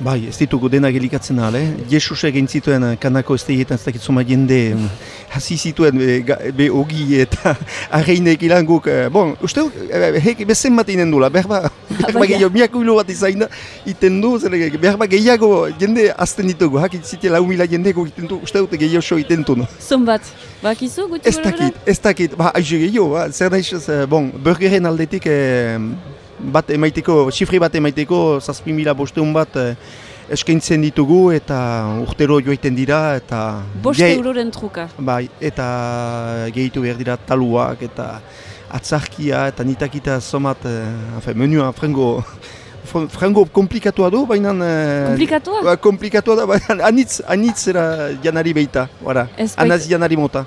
Bai, ez ditugu dena gelikatzen ahal, eh? Jesus egin zituen eh, kanako ez tegietan ez dakit zuma jende mm, hasi zituen be, ogi eta arreinek ilan guk. eh, Bon, uste dut, eh, hek bezen bat inen dula, berba, berba gehiago, miako hilo bat izan da, iten du, berba gehiago jende azten ditugu, hakit zitea lau mila jendeko iten du, uste dut gehiago so iten du. No? Zumbat, bakizu guti Ez dakit, ez dakit, ba, aizu gehiago, ba, zer ez, bon, burgeren aldetik eh, bat emaiteko, xifri bat emaiteko, zazpi mila bosteun bat eh, eskaintzen ditugu eta urtero joaiten dira eta Bost gehi- euroren truka. bai, eta gehitu behar dira taluak eta atzarkia eta nitakita somat, eh, enfin, menua frango, fr- frango komplikatua du, baina... eh, Komplikatua? ba, komplikatua da, baina anitz, anitz era janari. Ez bait- anaz janari mota.